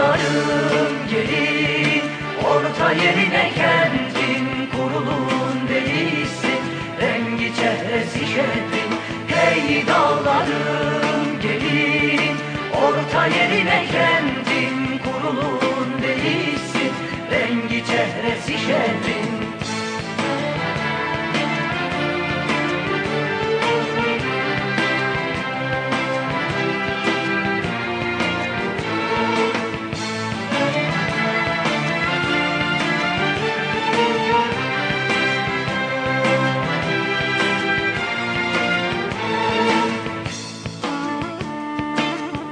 dağlarım gelin Orta yerine kentin kurulun değilsin Rengi çehresi şehrin Hey dağlarım gelin Orta yerine kentin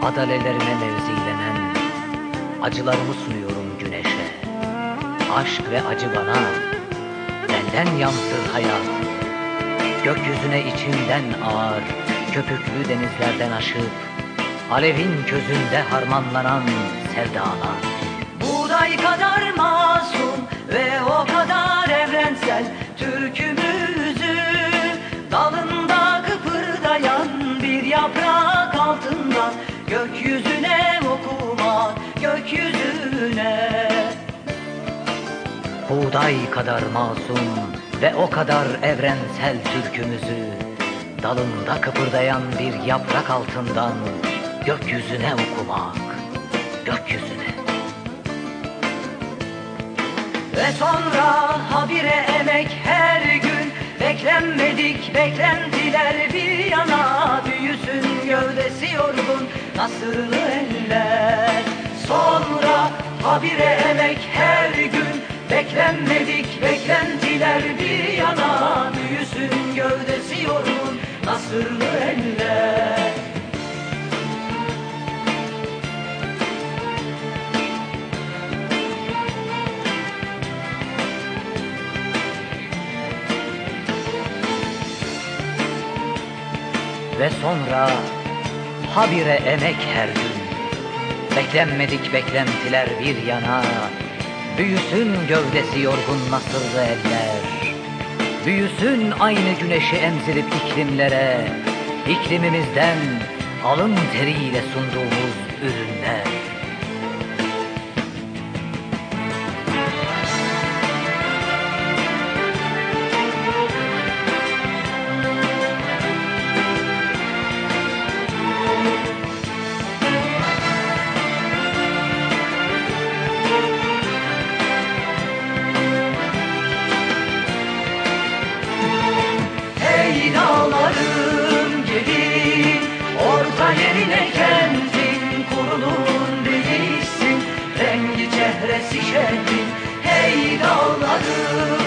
Adalelerine mevzilenen Acılarımı sunuyorum güneşe. Aşk ve acı bana Benden yansır hayat. Gökyüzüne içimden ağır Köpüklü denizlerden aşıp Alevin közünde harmanlanan sevdalar. Buğday kadar masum ve o kadar evrensel gökyüzüne Buğday kadar masum ve o kadar evrensel türkümüzü Dalında kıpırdayan bir yaprak altından gökyüzüne okumak, gökyüzüne. Ve sonra habire emek her gün Beklenmedik beklentiler bir yana Büyüsün gövdesi yorgun nasırlı eller habire emek her gün. Beklenmedik beklentiler bir yana Büyüsün gövdesi yorgun nasırlı eller. Ve sonra habire emek her gün Beklenmedik beklentiler bir yana Büyüsün gövdesi yorgun nasırlı eller. Büyüsün aynı güneşi emzirip iklimlere iklimimizden alın teriyle sunduğumuz ürünler çehresi şehrin Hey dağlarım